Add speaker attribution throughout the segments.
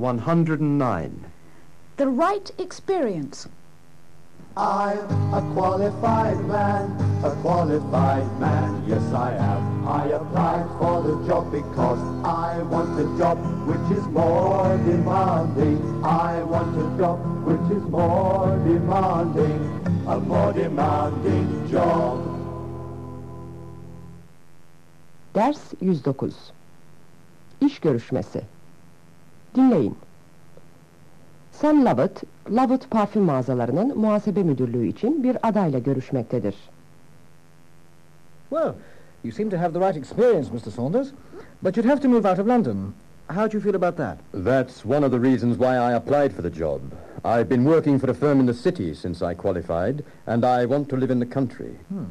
Speaker 1: 109.
Speaker 2: The right experience.
Speaker 3: I'm a qualified man, a qualified man, yes I am. I applied for the job because I want a job which is more demanding. I want a job which is more demanding, a more demanding job.
Speaker 4: Ders 109 İş görüşmesi Dinleyin. Sam Lovett, Lovett parfüm mağazalarının muhasebe müdürlüğü için bir adayla görüşmektedir.
Speaker 5: Well, you seem to have the right experience, Mr. Saunders. But you'd have to move out of London. How do you feel about that?
Speaker 6: That's one of the reasons why I applied for the job. I've been working for a firm in the city since I qualified, and I want to live in the country.
Speaker 5: Uh,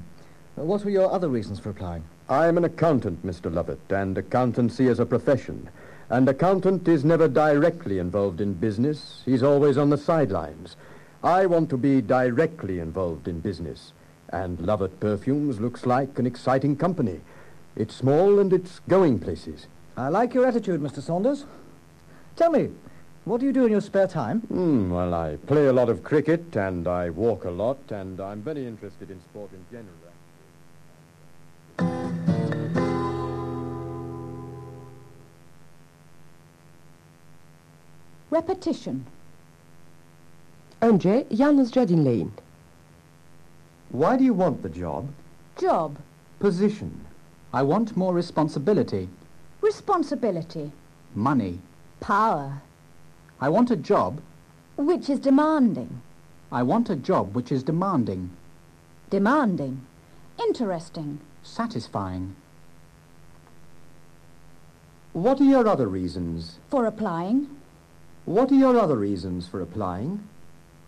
Speaker 5: What were your other reasons for applying?
Speaker 6: I'm an accountant, Mr. Lovett, and accountancy is a profession. An accountant is never directly involved in business. He's always on the sidelines. I want to be directly involved in business. And Lovett Perfumes looks like an exciting company. It's small and it's going places.
Speaker 5: I like your attitude, Mr. Saunders. Tell me, what do you do in your spare time?
Speaker 6: Hmm, well, I play a lot of cricket and I walk a lot and I'm very interested in sport in general.
Speaker 2: Repetition.
Speaker 4: Önce yalnızca dinleyin.
Speaker 1: Why do you want the job?
Speaker 2: Job.
Speaker 1: Position.
Speaker 7: I want more responsibility,
Speaker 2: Responsibility.
Speaker 7: money.
Speaker 2: Power.
Speaker 7: I want a job.
Speaker 2: Which is demanding.
Speaker 7: I want a job which is demanding,
Speaker 2: Demanding. Interesting.
Speaker 7: satisfying.
Speaker 1: What are your other reasons?
Speaker 2: For applying.
Speaker 1: What are your other reasons for applying?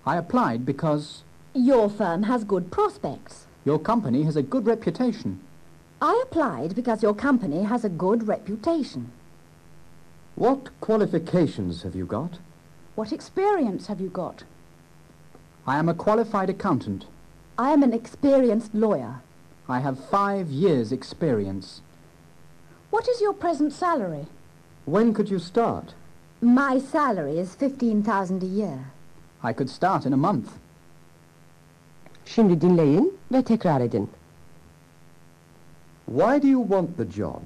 Speaker 7: I applied because
Speaker 2: Your firm has good prospects.
Speaker 7: your company has a good reputation.
Speaker 2: I applied because your company has a good reputation.
Speaker 1: What qualifications have you got?
Speaker 2: What experience have you got?
Speaker 7: I am a qualified accountant.
Speaker 2: I am an experienced lawyer.
Speaker 7: I have five years' experience.
Speaker 2: What is your present salary?
Speaker 1: When could you start?
Speaker 2: My salary is 15,000 a year.
Speaker 7: I could start in a month.
Speaker 4: Şimdi dinleyin ve tekrar edin.
Speaker 1: Why do you want the job?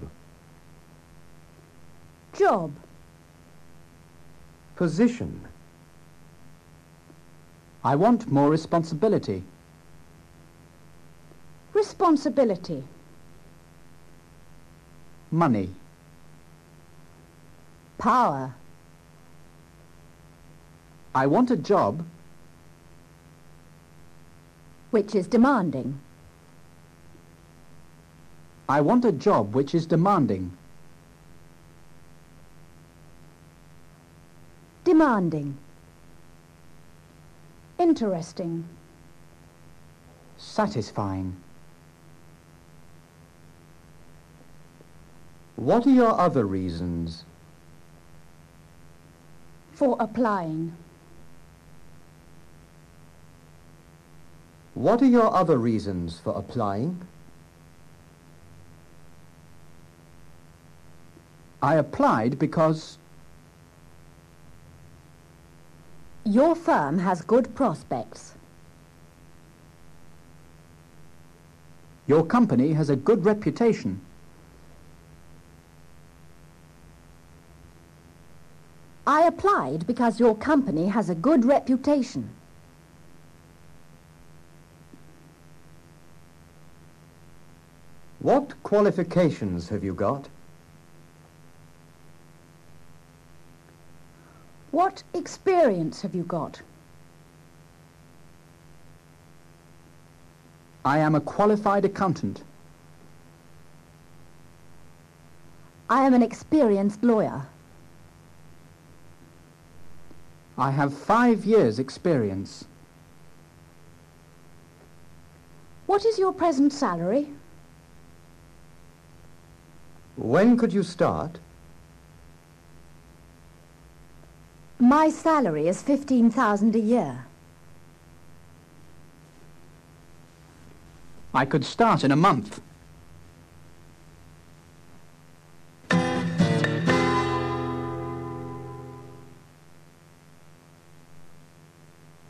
Speaker 2: Job.
Speaker 1: Position.
Speaker 7: I want more responsibility.
Speaker 2: Responsibility.
Speaker 7: Money.
Speaker 2: Power.
Speaker 7: I want a job.
Speaker 2: Which is demanding.
Speaker 7: I want a job which is demanding,
Speaker 2: Demanding. Interesting.
Speaker 7: satisfying.
Speaker 1: What are your other reasons?
Speaker 2: For applying.
Speaker 1: What are your other reasons for applying?
Speaker 7: I applied because
Speaker 2: Your firm has good prospects.
Speaker 7: your company has a good reputation.
Speaker 2: I applied because your company has a good reputation.
Speaker 1: What qualifications have you got?
Speaker 2: What experience have you got?
Speaker 7: I am a qualified accountant.
Speaker 2: I am an experienced lawyer.
Speaker 7: I have five years' experience.
Speaker 2: What is your present salary?
Speaker 1: When could you start?
Speaker 2: My salary is 15,000 a year.
Speaker 7: I could start in a month.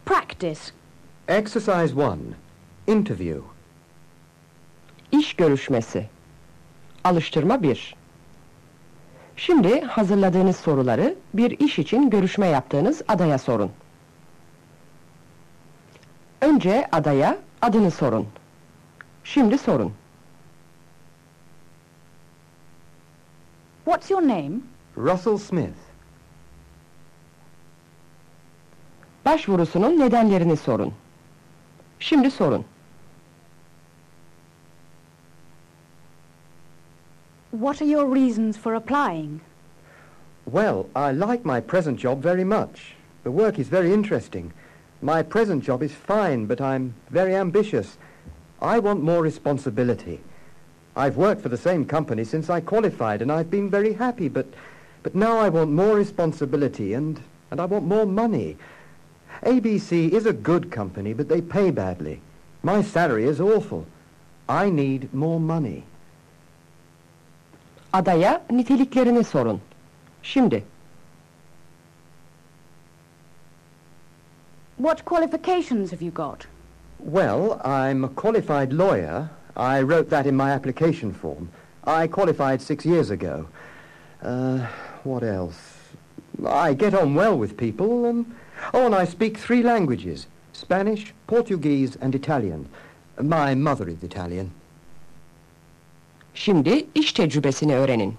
Speaker 8: Practice.
Speaker 6: Exercise 1. Interview.
Speaker 4: İş görüşmesi. Alıştırma 1. Şimdi hazırladığınız soruları bir iş için görüşme yaptığınız adaya sorun. Önce adaya adını sorun. Şimdi sorun.
Speaker 8: What's your name?
Speaker 6: Russell Smith.
Speaker 4: Başvurusunun nedenlerini sorun. Şimdi sorun.
Speaker 8: What are your reasons for applying?
Speaker 6: Well, I like my present job very much. The work is very interesting. My present job is fine, but I'm very ambitious. I want more responsibility. I've worked for the same company since I qualified, and I've been very happy, but, but now I want more responsibility, and, and I want more money. ABC is a good company, but they pay badly. My salary is awful. I need more money.
Speaker 4: Adaya niteliklerini sorun. Şimdi.
Speaker 8: What qualifications have you got?
Speaker 6: Well, I'm a qualified lawyer. I wrote that in my application form. I qualified six years ago. Uh, what else? I get on well with people. Um, oh, and I speak three languages. Spanish, Portuguese, and Italian. My mother is Italian.
Speaker 4: Şimdi iş tecrübesini öğrenin.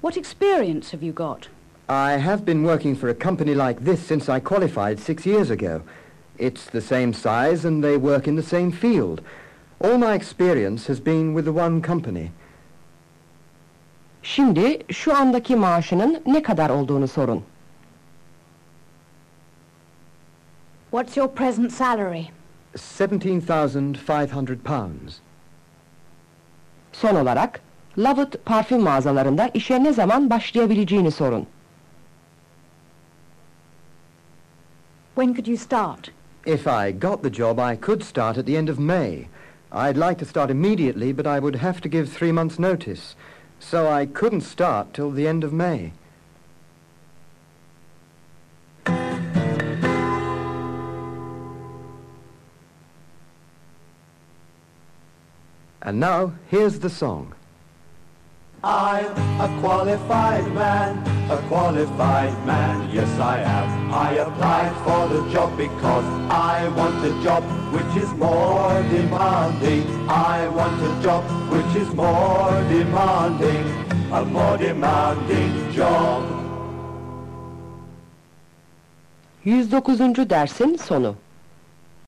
Speaker 8: What experience have you got?
Speaker 6: I have been working for a company like this since I qualified six years ago. It's the same size and they work in the same field. All my experience has been with the one company.
Speaker 4: Şimdi şu andaki maaşının ne kadar olduğunu sorun.
Speaker 8: What's your present salary?
Speaker 6: £17,500.
Speaker 4: Son olarak Lovett parfüm mağazalarında işe ne zaman başlayabileceğini sorun.
Speaker 8: When could you start?
Speaker 6: If I got the job, I could start at the end of May. I'd like to start immediately, but I would have to give three months' notice. So I couldn't start till the end of May. And now, here's the song.
Speaker 3: I'm a qualified man, a qualified man, yes I am. I applied for the job because I want a job which is more demanding. I want a job which is more demanding, a more demanding job.
Speaker 4: 109. dersin sonu.